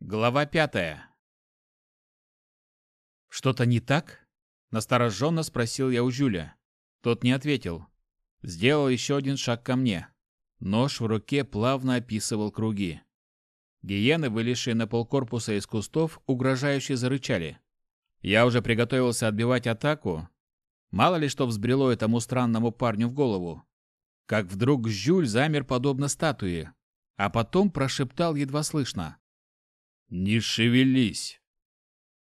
Глава пятая. «Что-то не так?» – настороженно спросил я у Жюля. Тот не ответил. Сделал еще один шаг ко мне. Нож в руке плавно описывал круги. Гиены, вылезшие на полкорпуса из кустов, угрожающе зарычали. Я уже приготовился отбивать атаку. Мало ли что взбрело этому странному парню в голову. Как вдруг Жюль замер подобно статуе, а потом прошептал едва слышно. «Не шевелись!»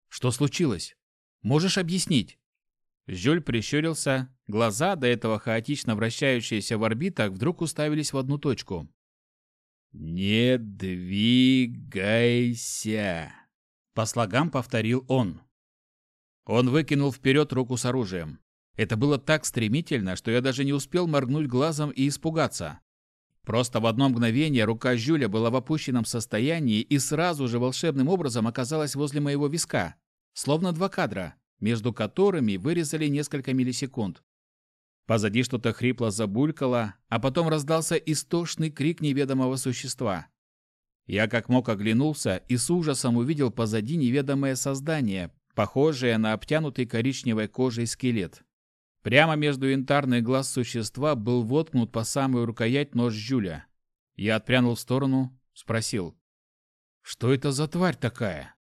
«Что случилось? Можешь объяснить?» Жюль прищурился, глаза, до этого хаотично вращающиеся в орбитах, вдруг уставились в одну точку. «Не двигайся!» По слогам повторил он. Он выкинул вперед руку с оружием. Это было так стремительно, что я даже не успел моргнуть глазом и испугаться. Просто в одно мгновение рука Жюля была в опущенном состоянии и сразу же волшебным образом оказалась возле моего виска, словно два кадра, между которыми вырезали несколько миллисекунд. Позади что-то хрипло забулькало, а потом раздался истошный крик неведомого существа. Я как мог оглянулся и с ужасом увидел позади неведомое создание, похожее на обтянутый коричневой кожей скелет. Прямо между янтарных глаз существа был воткнут по самую рукоять нож Жюля. Я отпрянул в сторону, спросил. «Что это за тварь такая?»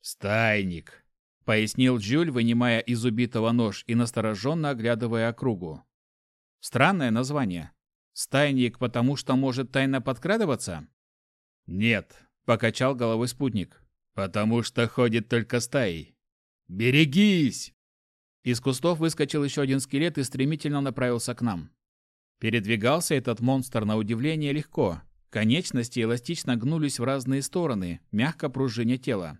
«Стайник», — пояснил Жюль, вынимая из убитого нож и настороженно оглядывая округу. «Странное название. Стайник, потому что может тайно подкрадываться?» «Нет», — покачал головой спутник. «Потому что ходит только стаей». «Берегись!» Из кустов выскочил еще один скелет и стремительно направился к нам. Передвигался этот монстр на удивление легко. Конечности эластично гнулись в разные стороны, мягко пружиня тела.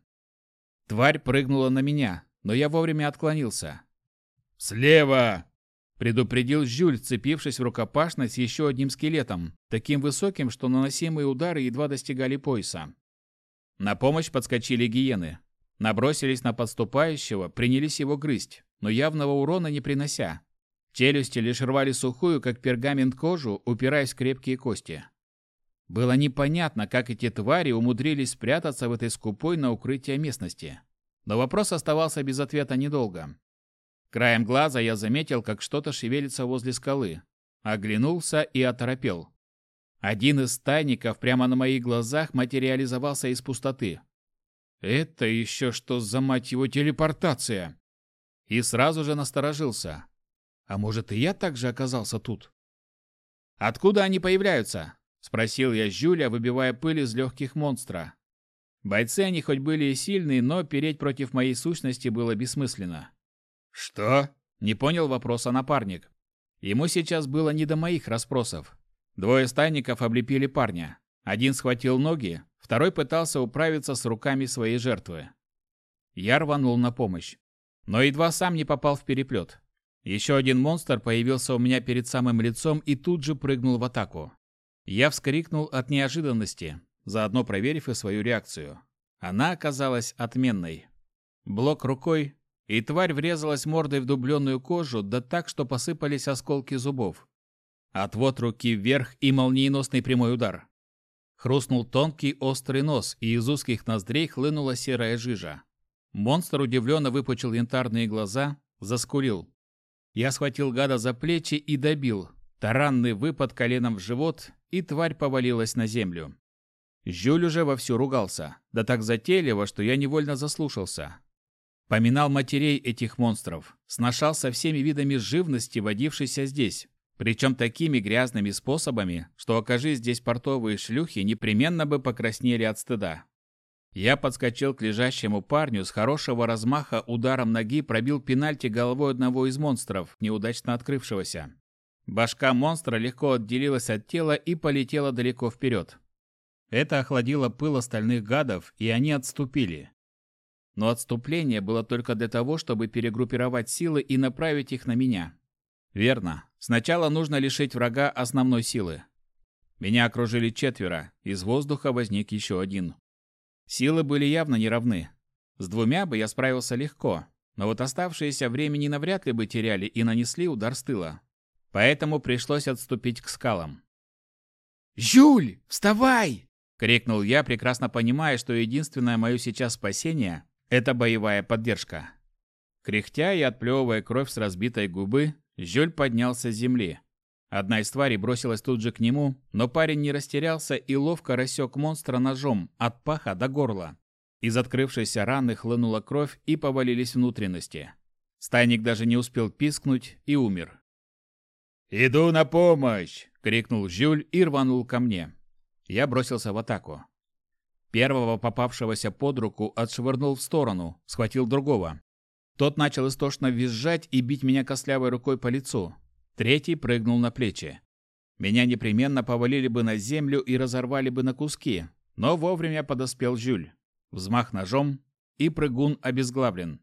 Тварь прыгнула на меня, но я вовремя отклонился. «Слева!» – предупредил Жюль, цепившись в рукопашность с еще одним скелетом, таким высоким, что наносимые удары едва достигали пояса. На помощь подскочили гиены. Набросились на подступающего, принялись его грызть но явного урона не принося. Челюсти лишь рвали сухую, как пергамент кожу, упираясь в крепкие кости. Было непонятно, как эти твари умудрились спрятаться в этой скупой на укрытие местности. Но вопрос оставался без ответа недолго. Краем глаза я заметил, как что-то шевелится возле скалы. Оглянулся и оторопел. Один из стайников прямо на моих глазах материализовался из пустоты. Это еще что за мать его телепортация? И сразу же насторожился. А может, и я также оказался тут? «Откуда они появляются?» – спросил я Жюля, выбивая пыль из легких монстра. Бойцы они хоть были и сильные, но переть против моей сущности было бессмысленно. «Что?» – не понял вопроса напарник. Ему сейчас было не до моих расспросов. Двое стайников облепили парня. Один схватил ноги, второй пытался управиться с руками своей жертвы. Я рванул на помощь но едва сам не попал в переплет. Еще один монстр появился у меня перед самым лицом и тут же прыгнул в атаку. Я вскрикнул от неожиданности, заодно проверив и свою реакцию. Она оказалась отменной. Блок рукой, и тварь врезалась мордой в дубленную кожу, да так, что посыпались осколки зубов. Отвод руки вверх и молниеносный прямой удар. Хрустнул тонкий острый нос, и из узких ноздрей хлынула серая жижа. Монстр удивленно выпучил янтарные глаза, заскурил. Я схватил гада за плечи и добил. Таранный выпад коленом в живот, и тварь повалилась на землю. Жюль уже вовсю ругался, да так затейливо, что я невольно заслушался. Поминал матерей этих монстров, сношался всеми видами живности, водившейся здесь, причем такими грязными способами, что окажись здесь портовые шлюхи, непременно бы покраснели от стыда. Я подскочил к лежащему парню с хорошего размаха ударом ноги пробил пенальти головой одного из монстров, неудачно открывшегося. Башка монстра легко отделилась от тела и полетела далеко вперед. Это охладило пыл остальных гадов, и они отступили. Но отступление было только для того, чтобы перегруппировать силы и направить их на меня. Верно. Сначала нужно лишить врага основной силы. Меня окружили четверо, из воздуха возник еще один. Силы были явно неравны. С двумя бы я справился легко, но вот оставшиеся времени навряд ли бы теряли и нанесли удар с тыла. Поэтому пришлось отступить к скалам. «Жюль, вставай!» — крикнул я, прекрасно понимая, что единственное мое сейчас спасение – это боевая поддержка. Кряхтя и отплевывая кровь с разбитой губы, Жюль поднялся с земли. Одна из тварей бросилась тут же к нему, но парень не растерялся и ловко рассек монстра ножом от паха до горла. Из открывшейся раны хлынула кровь и повалились внутренности. Стайник даже не успел пискнуть и умер. «Иду на помощь!» — крикнул Жюль и рванул ко мне. Я бросился в атаку. Первого попавшегося под руку отшвырнул в сторону, схватил другого. Тот начал истошно визжать и бить меня костлявой рукой по лицу. Третий прыгнул на плечи. Меня непременно повалили бы на землю и разорвали бы на куски, но вовремя подоспел Жюль. Взмах ножом, и прыгун обезглавлен.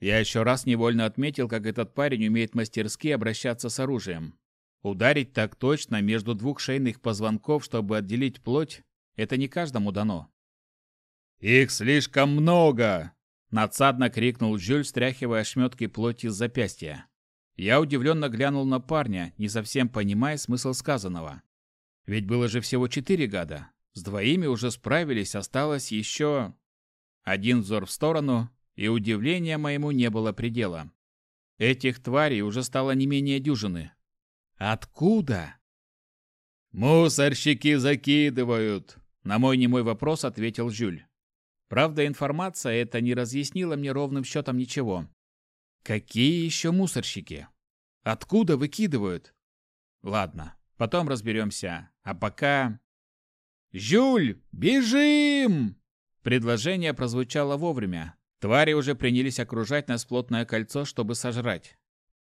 Я еще раз невольно отметил, как этот парень умеет мастерски обращаться с оружием. Ударить так точно между двух шейных позвонков, чтобы отделить плоть, это не каждому дано. «Их слишком много!» – надсадно крикнул Жюль, стряхивая ошметки плоти с запястья. Я удивленно глянул на парня, не совсем понимая смысл сказанного. Ведь было же всего четыре года. С двоими уже справились, осталось еще... Один взор в сторону, и удивления моему не было предела. Этих тварей уже стало не менее дюжины. Откуда? «Мусорщики закидывают!» На мой немой вопрос ответил Жюль. Правда, информация эта не разъяснила мне ровным счетом ничего. Какие еще мусорщики? Откуда выкидывают? Ладно, потом разберемся. А пока... «Жюль, бежим!» Предложение прозвучало вовремя. Твари уже принялись окружать нас плотное кольцо, чтобы сожрать.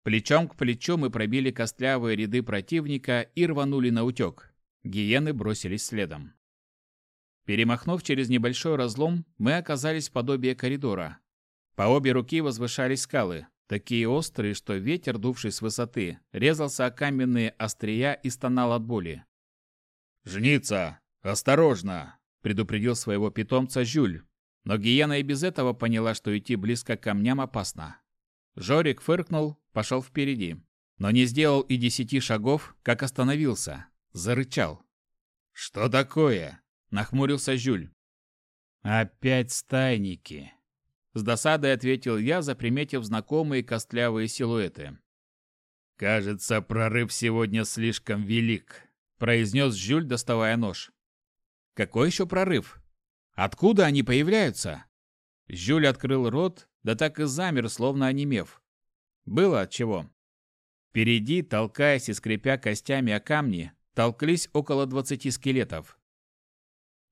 Плечом к плечу мы пробили костлявые ряды противника и рванули на утек. Гиены бросились следом. Перемахнув через небольшой разлом, мы оказались в подобие коридора. По обе руки возвышались скалы, такие острые, что ветер, дувший с высоты, резался о каменные острия и стонал от боли. «Жница! Осторожно!» – предупредил своего питомца Жюль. Но Гиена и без этого поняла, что идти близко к камням опасно. Жорик фыркнул, пошел впереди. Но не сделал и десяти шагов, как остановился. Зарычал. «Что такое?» – нахмурился Жюль. «Опять стайники!» С досадой ответил я, заприметив знакомые костлявые силуэты. «Кажется, прорыв сегодня слишком велик», – произнес Жюль, доставая нож. «Какой еще прорыв? Откуда они появляются?» Жюль открыл рот, да так и замер, словно онемев. Было от чего. Впереди, толкаясь и скрипя костями о камни, толклись около двадцати скелетов.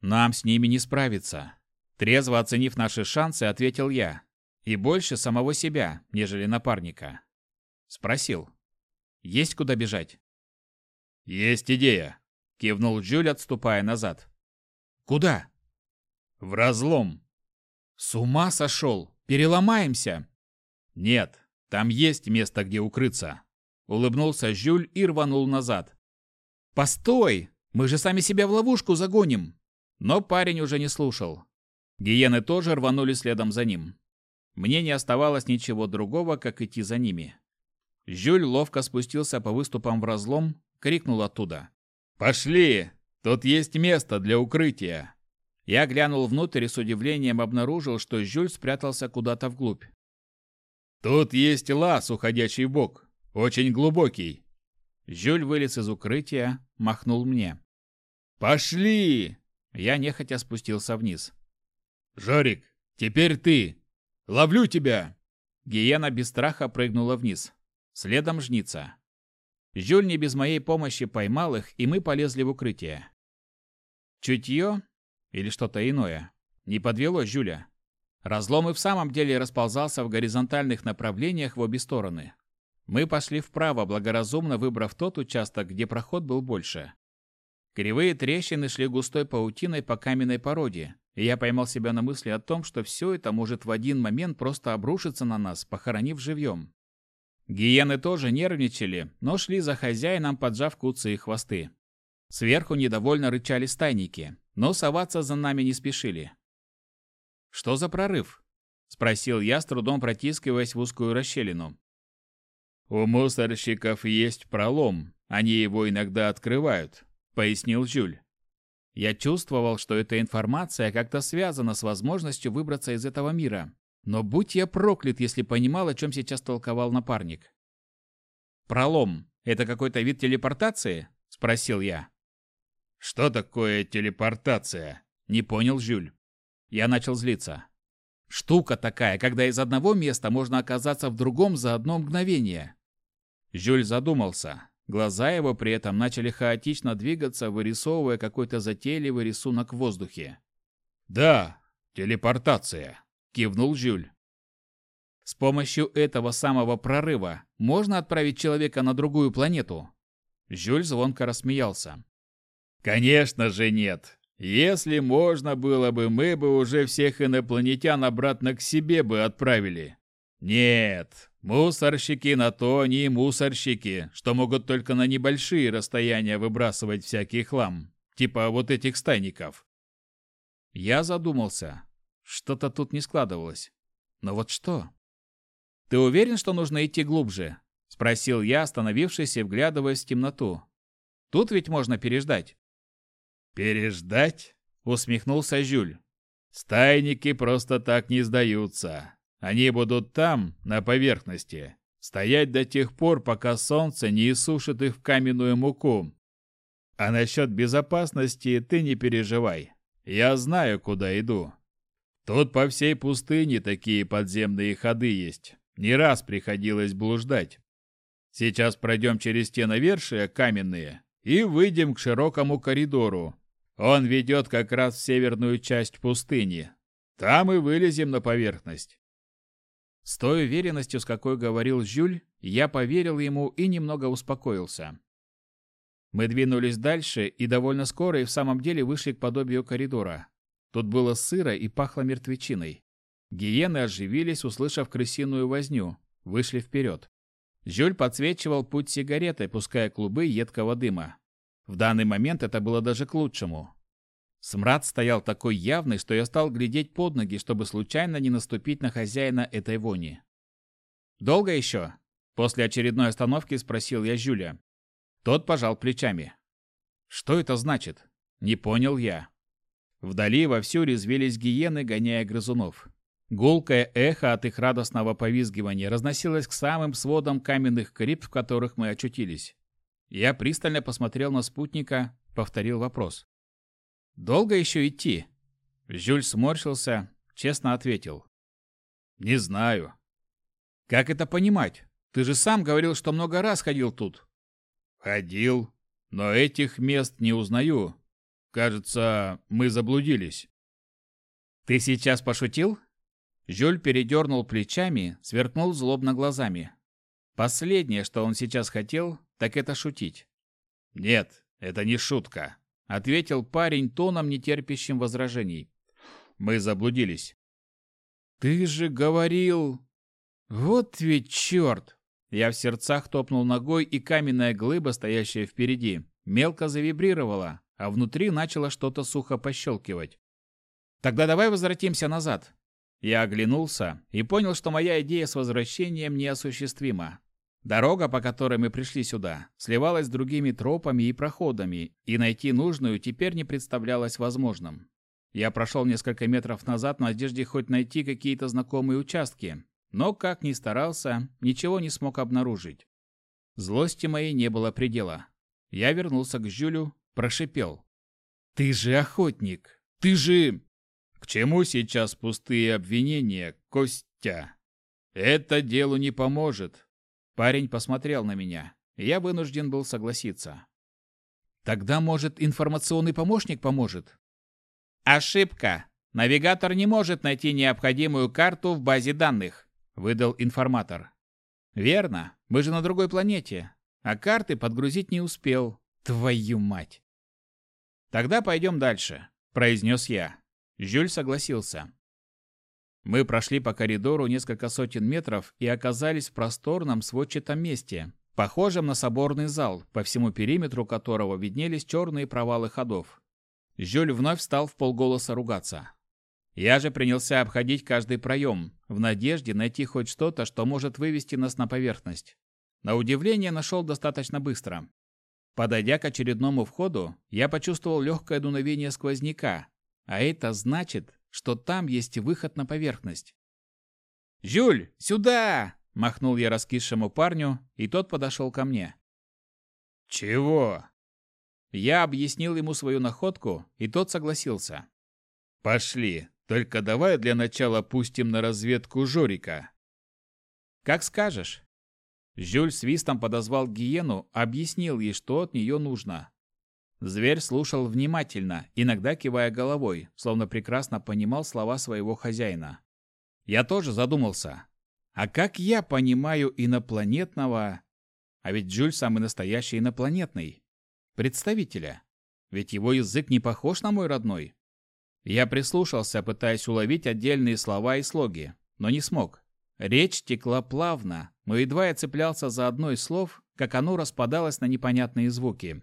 Нам с ними не справиться. Трезво оценив наши шансы, ответил я. И больше самого себя, нежели напарника. Спросил. Есть куда бежать? Есть идея, кивнул Джуль, отступая назад. Куда? В разлом. С ума сошел! Переломаемся!» «Нет, там есть место, где укрыться!» Улыбнулся Жюль и рванул назад. «Постой! Мы же сами себя в ловушку загоним!» Но парень уже не слушал. Гиены тоже рванули следом за ним. Мне не оставалось ничего другого, как идти за ними. Жюль ловко спустился по выступам в разлом, крикнул оттуда. «Пошли! Тут есть место для укрытия!» Я глянул внутрь и с удивлением обнаружил, что Жюль спрятался куда-то вглубь. «Тут есть лаз, уходящий в бок. Очень глубокий». Жюль вылез из укрытия, махнул мне. «Пошли!» Я нехотя спустился вниз. «Жорик, теперь ты! Ловлю тебя!» Гиена без страха прыгнула вниз. Следом жница. Жюль не без моей помощи поймал их, и мы полезли в укрытие. Чутье или что-то иное? Не подвело Жюля. Разлом и в самом деле расползался в горизонтальных направлениях в обе стороны. Мы пошли вправо, благоразумно выбрав тот участок, где проход был больше. Кривые трещины шли густой паутиной по каменной породе, я поймал себя на мысли о том, что все это может в один момент просто обрушиться на нас, похоронив живьем. Гиены тоже нервничали, но шли за хозяином, поджав куцы и хвосты. Сверху недовольно рычали стайники но соваться за нами не спешили. «Что за прорыв?» – спросил я, с трудом протискиваясь в узкую расщелину. «У мусорщиков есть пролом, они его иногда открывают», – пояснил Жюль. Я чувствовал, что эта информация как-то связана с возможностью выбраться из этого мира. Но будь я проклят, если понимал, о чем сейчас толковал напарник. «Пролом — это какой-то вид телепортации?» — спросил я. «Что такое телепортация?» — не понял Жюль. Я начал злиться. «Штука такая, когда из одного места можно оказаться в другом за одно мгновение». Жюль задумался. Глаза его при этом начали хаотично двигаться, вырисовывая какой-то затейливый рисунок в воздухе. «Да, телепортация», — кивнул Жюль. «С помощью этого самого прорыва можно отправить человека на другую планету?» Жюль звонко рассмеялся. «Конечно же нет. Если можно было бы, мы бы уже всех инопланетян обратно к себе бы отправили. Нет, Мусорщики на то не мусорщики, что могут только на небольшие расстояния выбрасывать всякий хлам, типа вот этих стайников. Я задумался. Что-то тут не складывалось. Но вот что? Ты уверен, что нужно идти глубже? Спросил я, остановившись и вглядываясь в темноту. Тут ведь можно переждать. Переждать? Усмехнулся Жюль. Стайники просто так не сдаются. Они будут там, на поверхности, стоять до тех пор, пока солнце не иссушит их в каменную муку. А насчет безопасности ты не переживай. Я знаю, куда иду. Тут по всей пустыне такие подземные ходы есть. Не раз приходилось блуждать. Сейчас пройдем через те навершия каменные и выйдем к широкому коридору. Он ведет как раз в северную часть пустыни. Там и вылезем на поверхность. С той уверенностью, с какой говорил Жюль, я поверил ему и немного успокоился. Мы двинулись дальше и довольно скоро и в самом деле вышли к подобию коридора. Тут было сыро и пахло мертвечиной. Гиены оживились, услышав крысиную возню, вышли вперед. Жюль подсвечивал путь сигаретой, пуская клубы едкого дыма. В данный момент это было даже к лучшему. Смрад стоял такой явный, что я стал глядеть под ноги, чтобы случайно не наступить на хозяина этой вони. «Долго еще?» После очередной остановки спросил я Жюля. Тот пожал плечами. «Что это значит?» Не понял я. Вдали вовсю резвились гиены, гоняя грызунов. Гулкое эхо от их радостного повизгивания разносилось к самым сводам каменных крипт, в которых мы очутились. Я пристально посмотрел на спутника, повторил вопрос. Долго еще идти? Жюль сморщился, честно ответил. Не знаю. Как это понимать? Ты же сам говорил, что много раз ходил тут. Ходил, но этих мест не узнаю. Кажется, мы заблудились. Ты сейчас пошутил? Жюль передернул плечами, сверкнул злобно глазами. Последнее, что он сейчас хотел, так это шутить. Нет, это не шутка ответил парень тоном, нетерпящим возражений. Мы заблудились. Ты же говорил... Вот ведь черт! Я в сердцах топнул ногой, и каменная глыба, стоящая впереди, мелко завибрировала, а внутри начало что-то сухо пощелкивать. Тогда давай возвратимся назад. Я оглянулся и понял, что моя идея с возвращением неосуществима. Дорога, по которой мы пришли сюда, сливалась с другими тропами и проходами, и найти нужную теперь не представлялось возможным. Я прошел несколько метров назад в надежде хоть найти какие-то знакомые участки, но, как ни старался, ничего не смог обнаружить. Злости моей не было предела. Я вернулся к Жюлю, прошипел. «Ты же охотник! Ты же...» «К чему сейчас пустые обвинения, Костя? Это делу не поможет. Парень посмотрел на меня, я вынужден был согласиться. Тогда, может, информационный помощник поможет? Ошибка. Навигатор не может найти необходимую карту в базе данных, выдал информатор. Верно. Мы же на другой планете, а карты подгрузить не успел. Твою мать. Тогда пойдем дальше, произнес я. Жюль согласился. Мы прошли по коридору несколько сотен метров и оказались в просторном сводчатом месте, похожем на соборный зал, по всему периметру которого виднелись черные провалы ходов. Жюль вновь стал в полголоса ругаться. Я же принялся обходить каждый проем, в надежде найти хоть что-то, что может вывести нас на поверхность. На удивление нашел достаточно быстро. Подойдя к очередному входу, я почувствовал легкое дуновение сквозняка, а это значит, что там есть выход на поверхность. «Жюль, сюда!» – махнул я раскисшему парню, и тот подошел ко мне. «Чего?» Я объяснил ему свою находку, и тот согласился. «Пошли, только давай для начала пустим на разведку Жорика». «Как скажешь». Жюль свистом подозвал гиену, объяснил ей, что от нее нужно. Зверь слушал внимательно, иногда кивая головой, словно прекрасно понимал слова своего хозяина. Я тоже задумался. А как я понимаю инопланетного... А ведь Жюль самый настоящий инопланетный. Представителя. Ведь его язык не похож на мой родной. Я прислушался, пытаясь уловить отдельные слова и слоги, но не смог. Речь текла плавно, но едва я цеплялся за одно из слов, как оно распадалось на непонятные звуки.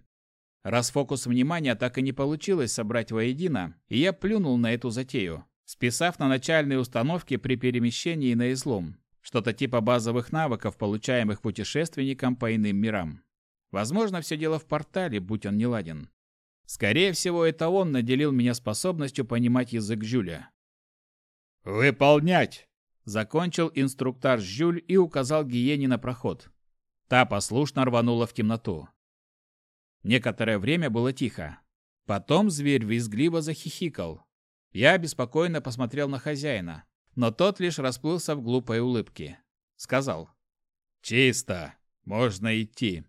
Раз фокус внимания так и не получилось собрать воедино, и я плюнул на эту затею, списав на начальные установки при перемещении на излом, что-то типа базовых навыков, получаемых путешественникам по иным мирам. Возможно, все дело в портале, будь он не ладен. Скорее всего, это он наделил меня способностью понимать язык Жюля. «Выполнять!» Закончил инструктаж Жюль и указал гиене на проход. Та послушно рванула в темноту. Некоторое время было тихо. Потом зверь визгливо захихикал. Я беспокойно посмотрел на хозяина, но тот лишь расплылся в глупой улыбке. Сказал. «Чисто. Можно идти».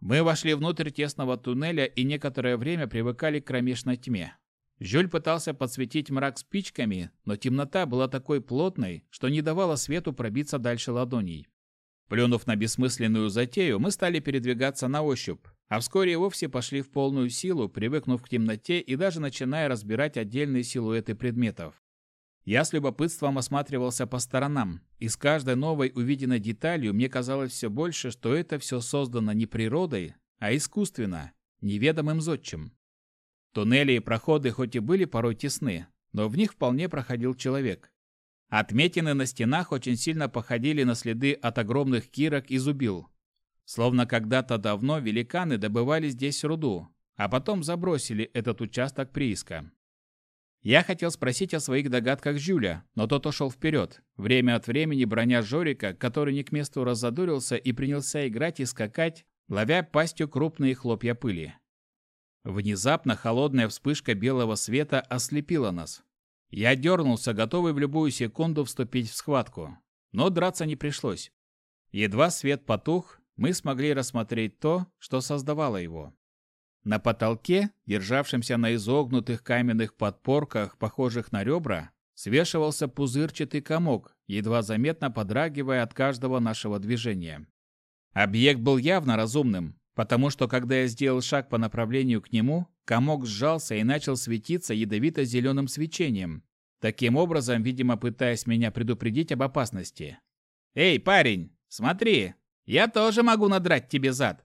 Мы вошли внутрь тесного туннеля и некоторое время привыкали к кромешной тьме. Жюль пытался подсветить мрак спичками, но темнота была такой плотной, что не давала свету пробиться дальше ладоней. Плюнув на бессмысленную затею, мы стали передвигаться на ощупь, а вскоре и вовсе пошли в полную силу, привыкнув к темноте и даже начиная разбирать отдельные силуэты предметов. Я с любопытством осматривался по сторонам, и с каждой новой увиденной деталью мне казалось все больше, что это все создано не природой, а искусственно, неведомым зодчим. Туннели и проходы хоть и были порой тесны, но в них вполне проходил человек. Отметины на стенах очень сильно походили на следы от огромных кирок и зубил. Словно когда-то давно великаны добывали здесь руду, а потом забросили этот участок прииска. Я хотел спросить о своих догадках Жюля, но тот ушел вперед, время от времени броня Жорика, который не к месту раззадорился и принялся играть и скакать, ловя пастью крупные хлопья пыли. Внезапно холодная вспышка белого света ослепила нас. Я дернулся, готовый в любую секунду вступить в схватку. Но драться не пришлось. Едва свет потух, мы смогли рассмотреть то, что создавало его. На потолке, державшемся на изогнутых каменных подпорках, похожих на ребра, свешивался пузырчатый комок, едва заметно подрагивая от каждого нашего движения. Объект был явно разумным, потому что когда я сделал шаг по направлению к нему, комок сжался и начал светиться ядовито-зеленым свечением, таким образом, видимо, пытаясь меня предупредить об опасности. «Эй, парень, смотри, я тоже могу надрать тебе зад!»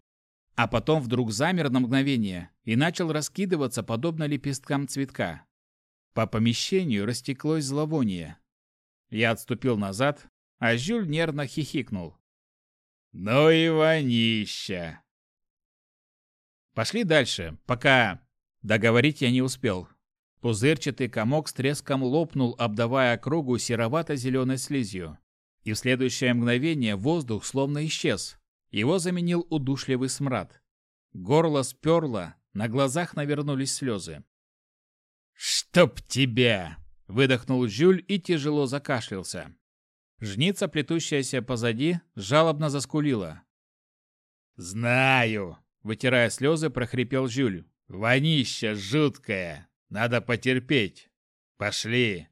А потом вдруг замер на мгновение и начал раскидываться, подобно лепесткам цветка. По помещению растеклось зловоние. Я отступил назад, а Жюль нервно хихикнул. «Ну и вонища!» Пошли дальше, пока... Договорить я не успел. Пузырчатый комок с треском лопнул, обдавая кругу серовато-зеленой слизью. И в следующее мгновение воздух словно исчез. Его заменил удушливый смрад. Горло сперло, на глазах навернулись слезы. «Чтоб тебя!» — выдохнул Жюль и тяжело закашлялся. Жница, плетущаяся позади, жалобно заскулила. «Знаю!» Вытирая слезы, прохрипел Жюль. «Вонища жуткая! Надо потерпеть! Пошли!»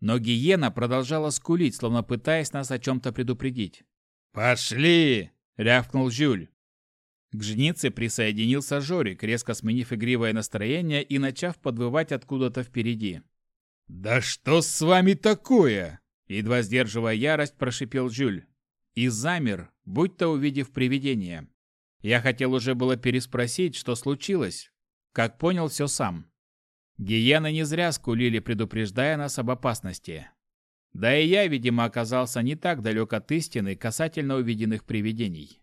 Но гиена продолжала скулить, словно пытаясь нас о чем-то предупредить. «Пошли!» — рявкнул Жюль. К жнице присоединился Жорик, резко сменив игривое настроение и начав подвывать откуда-то впереди. «Да что с вами такое?» Едва сдерживая ярость, прошипел Жюль. И замер, будто увидев привидение. Я хотел уже было переспросить, что случилось, как понял все сам. Гиены не зря скулили, предупреждая нас об опасности. Да и я, видимо, оказался не так далек от истины касательно увиденных привидений.